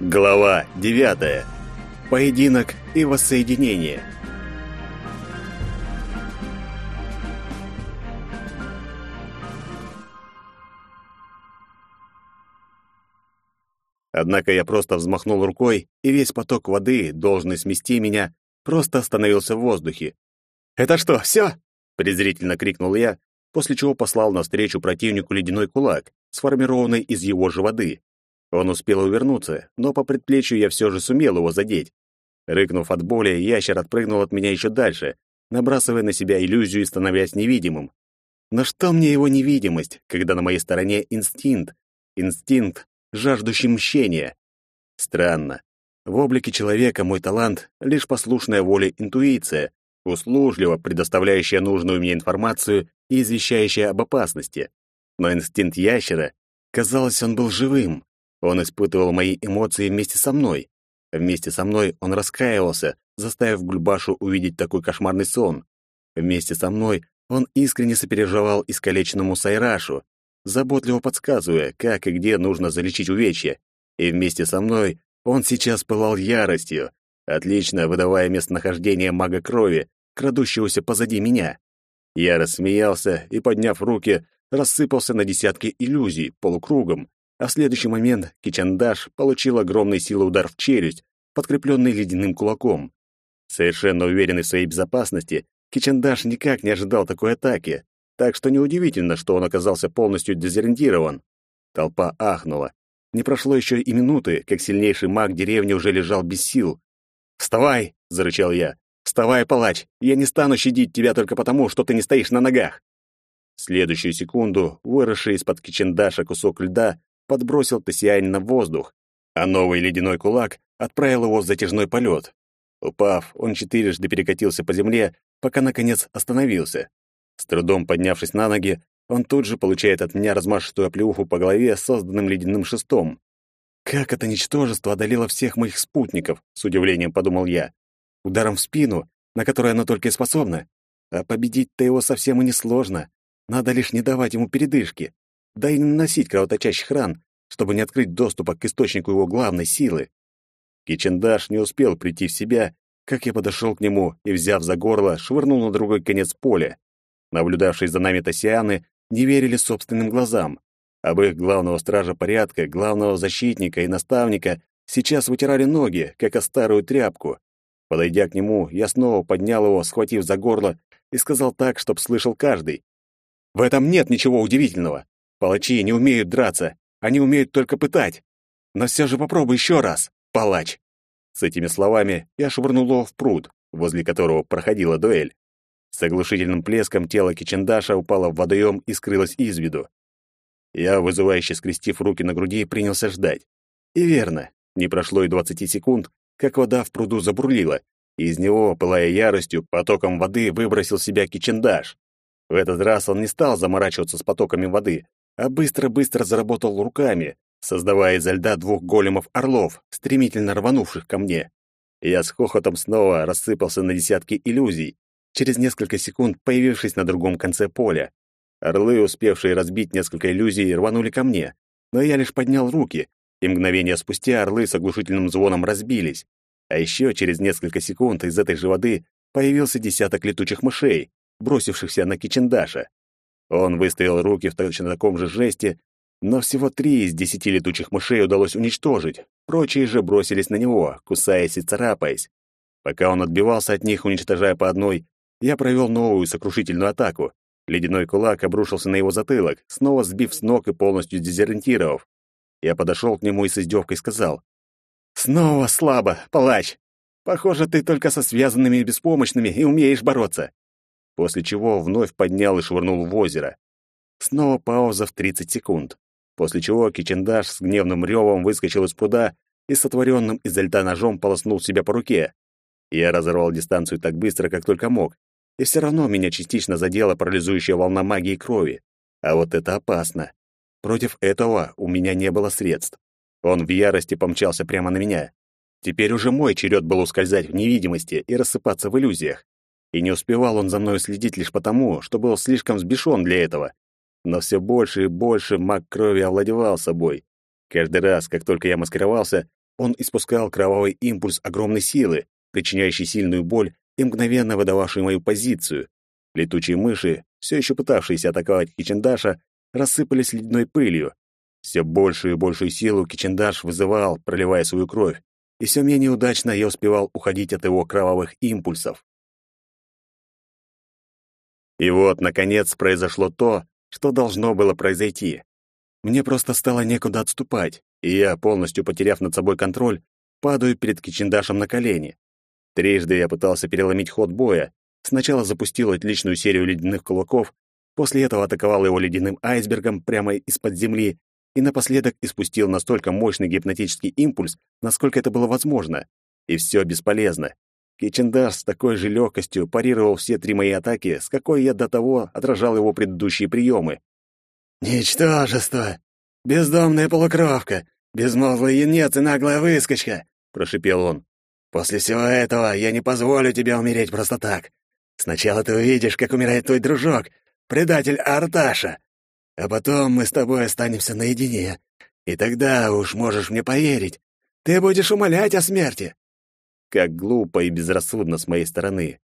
Глава 9. Поединок и воссоединение. Однако я просто взмахнул рукой, и весь поток воды, должный смести меня, просто остановился в воздухе. «Это что, все?» — презрительно крикнул я, после чего послал навстречу противнику ледяной кулак, сформированный из его же воды. Он успел увернуться, но по предплечью я все же сумел его задеть. Рыкнув от боли, ящер отпрыгнул от меня еще дальше, набрасывая на себя иллюзию и становясь невидимым. Но что мне его невидимость, когда на моей стороне инстинкт? Инстинкт, жаждущий мщения. Странно. В облике человека мой талант — лишь послушная воле интуиция, услужливо предоставляющая нужную мне информацию и извещающая об опасности. Но инстинкт ящера, казалось, он был живым, он испытывал мои эмоции вместе со мной. Вместе со мной он раскаивался, заставив Гульбашу увидеть такой кошмарный сон. Вместе со мной он искренне сопереживал искалеченному Сайрашу, заботливо подсказывая, как и где нужно залечить увечья. И вместе со мной он сейчас пылал яростью, отлично выдавая местонахождение мага крови, крадущегося позади меня. Я рассмеялся и, подняв руки, рассыпался на десятки иллюзий полукругом, а в следующий момент Кичандаш получил огромный силы удар в челюсть, подкрепленный ледяным кулаком. Совершенно уверенный в своей безопасности, Кичандаш никак не ожидал такой атаки, так что неудивительно, что он оказался полностью дезориентирован. Толпа ахнула. Не прошло еще и минуты, как сильнейший маг деревни уже лежал без сил. «Вставай!» — зарычал я. «Вставай, палач! Я не стану щадить тебя только потому, что ты не стоишь на ногах!» В следующую секунду, выросший из-под кичендаша кусок льда, подбросил Тесианина в воздух, а новый ледяной кулак отправил его в затяжной полет. Упав, он четырежды перекатился по земле, пока, наконец, остановился. С трудом поднявшись на ноги, он тут же получает от меня размашистую оплеуху по голове созданным ледяным шестом. «Как это ничтожество одолело всех моих спутников?» — с удивлением подумал я. «Ударом в спину, на который оно только и способно. А победить-то его совсем и не сложно. Надо лишь не давать ему передышки да и не наносить кровоточащих ран, чтобы не открыть доступа к источнику его главной силы. Кичендаш не успел прийти в себя, как я подошел к нему и, взяв за горло, швырнул на другой конец поля. Наблюдавшие за нами тосианы не верили собственным глазам. Об их главного стража порядка, главного защитника и наставника сейчас вытирали ноги, как о старую тряпку. Подойдя к нему, я снова поднял его, схватив за горло, и сказал так, чтоб слышал каждый. «В этом нет ничего удивительного. Палачи не умеют драться, они умеют только пытать. Но все же попробуй еще раз, палач. С этими словами я швырнул его в пруд, возле которого проходила дуэль. С оглушительным плеском тело Кичендаша упало в водоем и скрылось из виду. Я, вызывающе скрестив руки на груди, принялся ждать. И верно, не прошло и двадцати секунд, как вода в пруду забурлила, и из него, пылая яростью, потоком воды выбросил себя Кичендаш. В этот раз он не стал заморачиваться с потоками воды, а быстро-быстро заработал руками, создавая изо льда двух големов-орлов, стремительно рванувших ко мне. Я с хохотом снова рассыпался на десятки иллюзий, через несколько секунд появившись на другом конце поля. Орлы, успевшие разбить несколько иллюзий, рванули ко мне, но я лишь поднял руки, и мгновение спустя орлы с оглушительным звоном разбились. А еще через несколько секунд из этой же воды появился десяток летучих мышей, бросившихся на Кичендаша. Он выставил руки в точно таком же жесте, но всего три из десяти летучих мышей удалось уничтожить. Прочие же бросились на него, кусаясь и царапаясь. Пока он отбивался от них, уничтожая по одной, я провел новую сокрушительную атаку. Ледяной кулак обрушился на его затылок, снова сбив с ног и полностью дезориентировав. Я подошел к нему и с издевкой сказал. «Снова слабо, палач! Похоже, ты только со связанными и беспомощными и умеешь бороться после чего вновь поднял и швырнул в озеро. Снова пауза в 30 секунд, после чего Кичендаш с гневным ревом выскочил из пруда и сотворенным изо льда ножом полоснул себя по руке. Я разорвал дистанцию так быстро, как только мог, и все равно меня частично задела парализующая волна магии крови. А вот это опасно. Против этого у меня не было средств. Он в ярости помчался прямо на меня. Теперь уже мой черед был ускользать в невидимости и рассыпаться в иллюзиях. И не успевал он за мной следить лишь потому, что был слишком взбешен для этого. Но все больше и больше маг крови овладевал собой. Каждый раз, как только я маскировался, он испускал кровавый импульс огромной силы, причиняющий сильную боль и мгновенно выдававший мою позицию. Летучие мыши, все еще пытавшиеся атаковать Кичендаша, рассыпались ледяной пылью. Все большую и большую силу Кичендаш вызывал, проливая свою кровь, и все менее удачно я успевал уходить от его кровавых импульсов. И вот, наконец, произошло то, что должно было произойти. Мне просто стало некуда отступать, и я, полностью потеряв над собой контроль, падаю перед Кичендашем на колени. Трижды я пытался переломить ход боя. Сначала запустил отличную серию ледяных кулаков, после этого атаковал его ледяным айсбергом прямо из-под земли и напоследок испустил настолько мощный гипнотический импульс, насколько это было возможно. И все бесполезно. Кичендаш с такой же легкостью парировал все три мои атаки, с какой я до того отражал его предыдущие приемы. «Ничтожество! Бездомная полукровка! Безмозглый юнец и наглая выскочка!» — прошипел он. «После всего этого я не позволю тебе умереть просто так. Сначала ты увидишь, как умирает твой дружок, предатель Арташа. А потом мы с тобой останемся наедине. И тогда уж можешь мне поверить. Ты будешь умолять о смерти. Как глупо и безрассудно с моей стороны.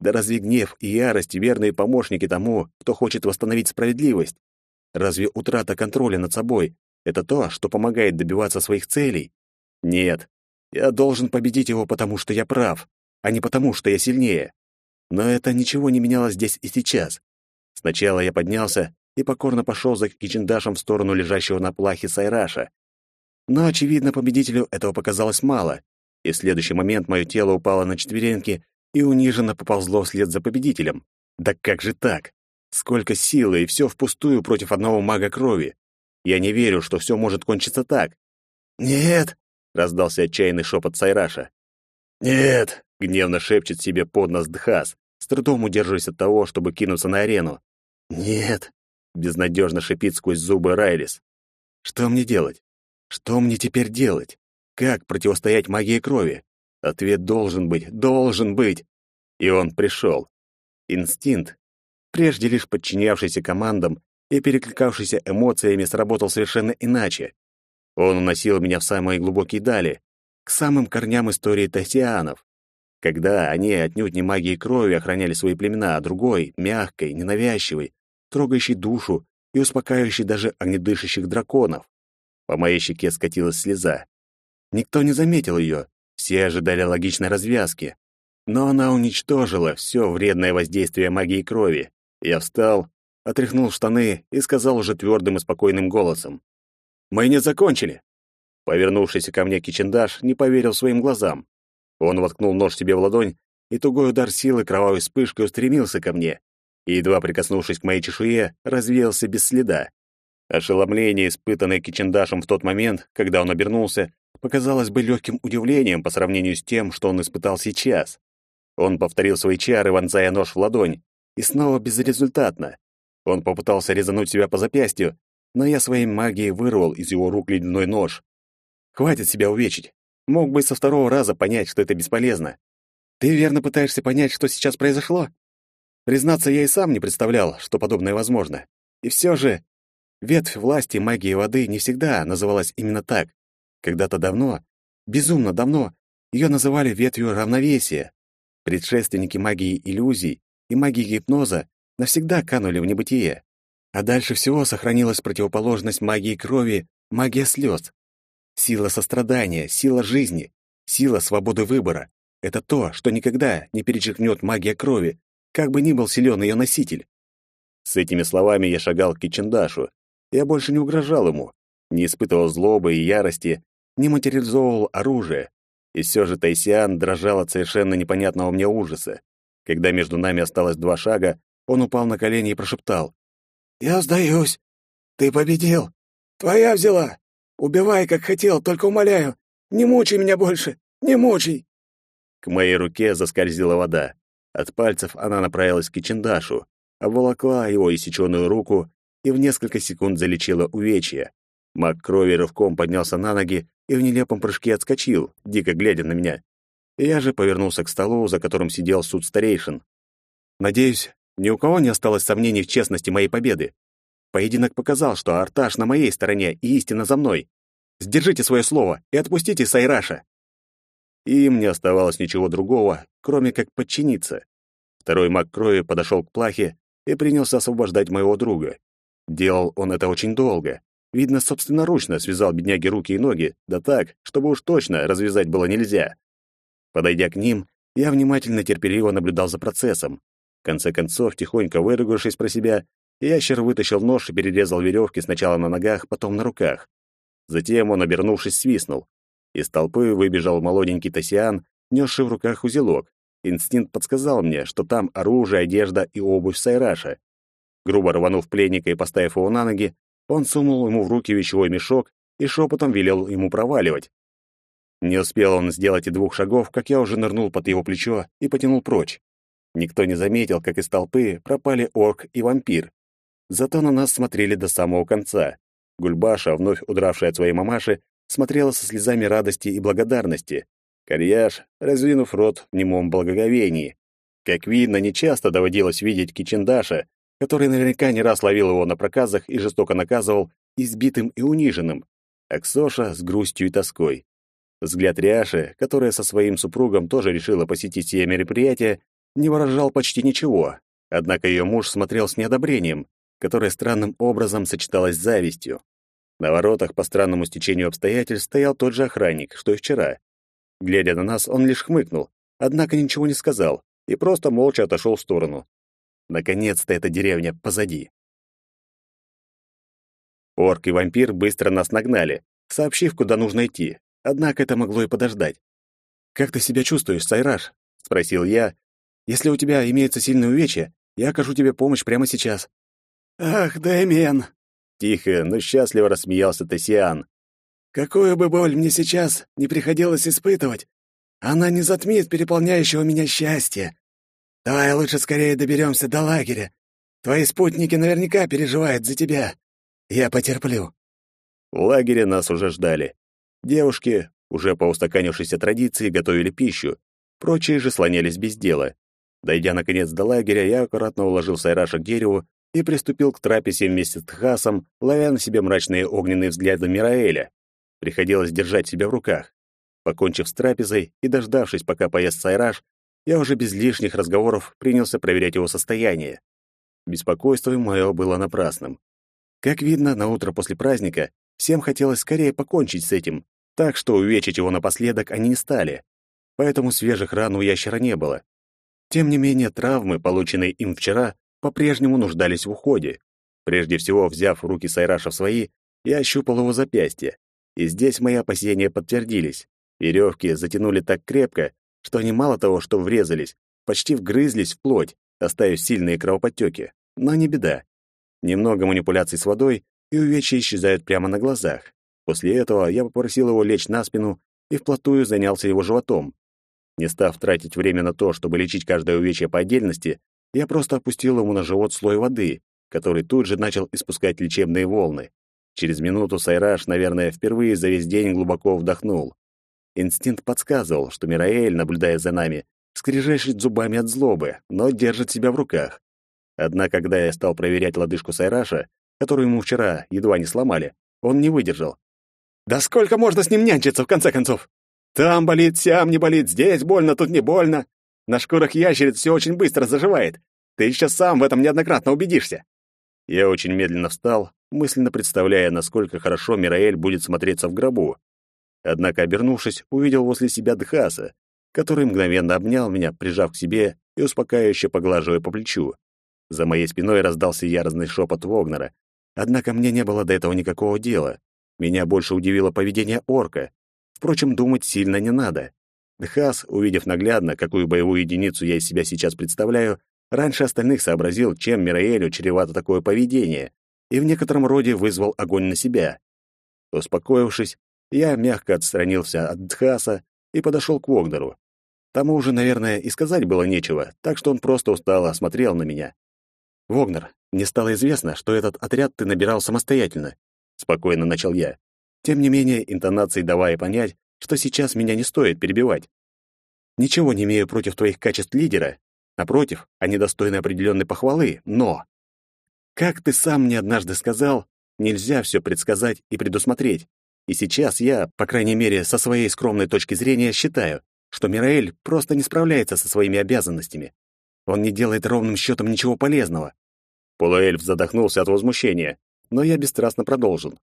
Да разве гнев и ярость верные помощники тому, кто хочет восстановить справедливость? Разве утрата контроля над собой — это то, что помогает добиваться своих целей? Нет, я должен победить его, потому что я прав, а не потому, что я сильнее. Но это ничего не меняло здесь и сейчас. Сначала я поднялся и покорно пошел за Кичиндашем в сторону лежащего на плахе Сайраша. Но, очевидно, победителю этого показалось мало, и в следующий момент мое тело упало на четвереньки и униженно поползло вслед за победителем. Да как же так? Сколько силы, и все впустую против одного мага крови. Я не верю, что все может кончиться так. «Нет!» — раздался отчаянный шепот Сайраша. «Нет!» — гневно шепчет себе под нос Дхас, с трудом удерживаясь от того, чтобы кинуться на арену. «Нет!» безнадежно шипит сквозь зубы Райлис. Что мне делать? Что мне теперь делать? Как противостоять магии крови? Ответ должен быть, должен быть. И он пришел. Инстинкт, прежде лишь подчинявшийся командам и перекликавшийся эмоциями, сработал совершенно иначе. Он уносил меня в самые глубокие дали, к самым корням истории Тассианов, когда они отнюдь не магией крови охраняли свои племена, а другой, мягкой, ненавязчивой, трогающий душу и успокаивающий даже огнедышащих драконов. По моей щеке скатилась слеза. Никто не заметил ее, все ожидали логичной развязки. Но она уничтожила все вредное воздействие магии крови. Я встал, отряхнул штаны и сказал уже твердым и спокойным голосом. «Мы не закончили!» Повернувшийся ко мне Кичендаш не поверил своим глазам. Он воткнул нож себе в ладонь, и тугой удар силы кровавой вспышкой устремился ко мне и, едва прикоснувшись к моей чешуе, развеялся без следа. Ошеломление, испытанное Кичендашем в тот момент, когда он обернулся, показалось бы легким удивлением по сравнению с тем, что он испытал сейчас. Он повторил свои чары, вонзая нож в ладонь, и снова безрезультатно. Он попытался резануть себя по запястью, но я своей магией вырвал из его рук ледяной нож. Хватит себя увечить. Мог бы со второго раза понять, что это бесполезно. Ты верно пытаешься понять, что сейчас произошло? Признаться, я и сам не представлял, что подобное возможно. И все же ветвь власти магии воды не всегда называлась именно так. Когда-то давно, безумно давно, ее называли ветвью равновесия. Предшественники магии иллюзий и магии гипноза навсегда канули в небытие. А дальше всего сохранилась противоположность магии крови, магия слез. Сила сострадания, сила жизни, сила свободы выбора — это то, что никогда не перечеркнет магия крови, как бы ни был силен ее носитель. С этими словами я шагал к Кичендашу. Я больше не угрожал ему, не испытывал злобы и ярости, не материализовывал оружие. И все же Тайсиан дрожал от совершенно непонятного мне ужаса. Когда между нами осталось два шага, он упал на колени и прошептал. «Я сдаюсь. Ты победил. Твоя взяла. Убивай, как хотел, только умоляю. Не мучай меня больше. Не мучай!» К моей руке заскользила вода. От пальцев она направилась к Кичендашу, обволокла его иссеченную руку и в несколько секунд залечила увечья. Маг крови рывком поднялся на ноги и в нелепом прыжке отскочил, дико глядя на меня. Я же повернулся к столу, за которым сидел суд старейшин. Надеюсь, ни у кого не осталось сомнений в честности моей победы. Поединок показал, что Арташ на моей стороне и истина за мной. Сдержите свое слово и отпустите Сайраша!» Им не оставалось ничего другого, кроме как подчиниться. Второй маг крови подошел к плахе и принялся освобождать моего друга. Делал он это очень долго. Видно, собственноручно связал бедняге руки и ноги, да так, чтобы уж точно развязать было нельзя. Подойдя к ним, я внимательно терпеливо наблюдал за процессом. В конце концов, тихонько выругавшись про себя, ящер вытащил нож и перерезал веревки сначала на ногах, потом на руках. Затем он, обернувшись, свистнул. Из толпы выбежал молоденький Тосиан, несший в руках узелок. Инстинкт подсказал мне, что там оружие, одежда и обувь Сайраша. Грубо рванув пленника и поставив его на ноги, он сунул ему в руки вещевой мешок и шепотом велел ему проваливать. Не успел он сделать и двух шагов, как я уже нырнул под его плечо и потянул прочь. Никто не заметил, как из толпы пропали орк и вампир. Зато на нас смотрели до самого конца. Гульбаша, вновь удравшая от своей мамаши, смотрела со слезами радости и благодарности. Кальяш, раздвинув рот в немом благоговении. Как видно, нечасто доводилось видеть Кичендаша, который наверняка не раз ловил его на проказах и жестоко наказывал избитым и униженным. Аксоша с грустью и тоской. Взгляд Риаши, которая со своим супругом тоже решила посетить сие мероприятие, не выражал почти ничего. Однако ее муж смотрел с неодобрением, которое странным образом сочеталось с завистью. На воротах по странному стечению обстоятельств стоял тот же охранник, что и вчера. Глядя на нас, он лишь хмыкнул, однако ничего не сказал и просто молча отошел в сторону. Наконец-то эта деревня позади. Орк и вампир быстро нас нагнали, сообщив, куда нужно идти, Однако это могло и подождать. «Как ты себя чувствуешь, Сайраж?» — спросил я. «Если у тебя имеется сильное увечье, я окажу тебе помощь прямо сейчас». «Ах, Даймен!» — тихо, но счастливо рассмеялся Тессиан. «Какую бы боль мне сейчас не приходилось испытывать, она не затмит переполняющего меня счастья. Давай лучше скорее доберемся до лагеря. Твои спутники наверняка переживают за тебя. Я потерплю». В лагере нас уже ждали. Девушки, уже по устаканившейся традиции, готовили пищу. Прочие же слонялись без дела. Дойдя, наконец, до лагеря, я аккуратно уложил Сайраша к дереву и приступил к трапезе вместе с Тхасом, ловя на себе мрачные огненные взгляды Мираэля. Приходилось держать себя в руках. Покончив с трапезой и дождавшись, пока поест Сайраш, я уже без лишних разговоров принялся проверять его состояние. Беспокойство мое было напрасным. Как видно, на утро после праздника всем хотелось скорее покончить с этим, так что увечить его напоследок они не стали. Поэтому свежих ран у ящера не было. Тем не менее, травмы, полученные им вчера, по-прежнему нуждались в уходе. Прежде всего, взяв руки Сайраша в свои, я ощупал его запястье. И здесь мои опасения подтвердились. Веревки затянули так крепко, что они мало того, что врезались, почти вгрызлись в плоть, оставив сильные кровоподтеки. Но не беда. Немного манипуляций с водой, и увечья исчезают прямо на глазах. После этого я попросил его лечь на спину и вплотную занялся его животом. Не став тратить время на то, чтобы лечить каждое увечье по отдельности, я просто опустил ему на живот слой воды, который тут же начал испускать лечебные волны. Через минуту Сайраш, наверное, впервые за весь день глубоко вдохнул. Инстинкт подсказывал, что Мираэль, наблюдая за нами, скрежещет зубами от злобы, но держит себя в руках. Однако, когда я стал проверять лодыжку Сайраша, которую ему вчера едва не сломали, он не выдержал. Да сколько можно с ним нянчиться, в конце концов? Там болит, сям не болит, здесь больно, тут не больно. На шкурах ящериц все очень быстро заживает. Ты еще сам в этом неоднократно убедишься. Я очень медленно встал, мысленно представляя, насколько хорошо Мираэль будет смотреться в гробу. Однако, обернувшись, увидел возле себя Дхаса, который мгновенно обнял меня, прижав к себе и успокаивающе поглаживая по плечу. За моей спиной раздался яростный шепот Вогнера. Однако мне не было до этого никакого дела. Меня больше удивило поведение орка. Впрочем, думать сильно не надо. Дхас, увидев наглядно, какую боевую единицу я из себя сейчас представляю, раньше остальных сообразил, чем Мираэлю чревато такое поведение, и в некотором роде вызвал огонь на себя. Успокоившись, я мягко отстранился от Дхаса и подошел к Вогнеру. Тому уже, наверное, и сказать было нечего, так что он просто устало осмотрел на меня. «Вогнер, мне стало известно, что этот отряд ты набирал самостоятельно спокойно начал я. Тем не менее, интонацией давая понять, что сейчас меня не стоит перебивать. Ничего не имею против твоих качеств лидера. Напротив, они достойны определенной похвалы, но... Как ты сам мне однажды сказал, нельзя все предсказать и предусмотреть. И сейчас я, по крайней мере, со своей скромной точки зрения, считаю, что Мираэль просто не справляется со своими обязанностями. Он не делает ровным счетом ничего полезного. Полуэльф задохнулся от возмущения, но я бесстрастно продолжил.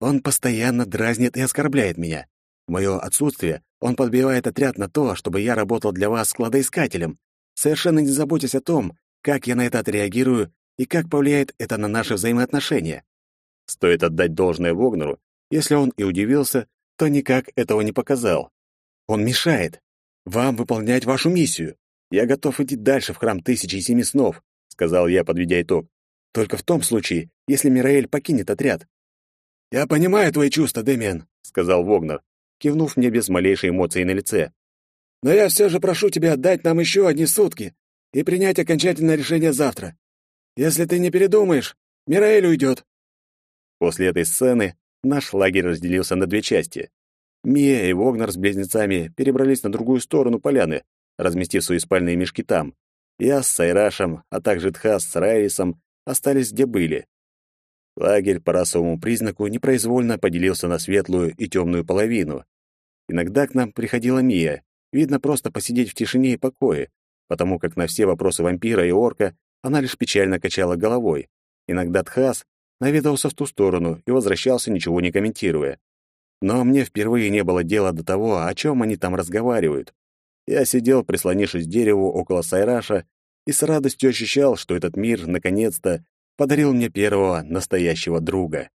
Он постоянно дразнит и оскорбляет меня. В моё отсутствие он подбивает отряд на то, чтобы я работал для вас складоискателем, совершенно не заботясь о том, как я на это отреагирую и как повлияет это на наши взаимоотношения. Стоит отдать должное Вогнеру, если он и удивился, то никак этого не показал. Он мешает вам выполнять вашу миссию. Я готов идти дальше в храм Тысячи и Семи Снов, сказал я, подведя итог. Только в том случае, если Мираэль покинет отряд. Я понимаю твои чувства, Дэмиан, сказал Вогнер, кивнув мне без малейшей эмоции на лице. Но я все же прошу тебя отдать нам еще одни сутки и принять окончательное решение завтра. Если ты не передумаешь, Мираэль уйдет. После этой сцены наш лагерь разделился на две части. Мия и Вогнер с близнецами перебрались на другую сторону поляны, разместив свои спальные мешки там. Я с Сайрашем, а также Тхас с Райрисом остались где были. Лагерь по расовому признаку непроизвольно поделился на светлую и темную половину. Иногда к нам приходила Мия, видно просто посидеть в тишине и покое, потому как на все вопросы вампира и орка она лишь печально качала головой. Иногда Тхас наведался в ту сторону и возвращался, ничего не комментируя. Но мне впервые не было дела до того, о чем они там разговаривают. Я сидел, прислонившись к дереву около Сайраша, и с радостью ощущал, что этот мир, наконец-то, подарил мне первого настоящего друга.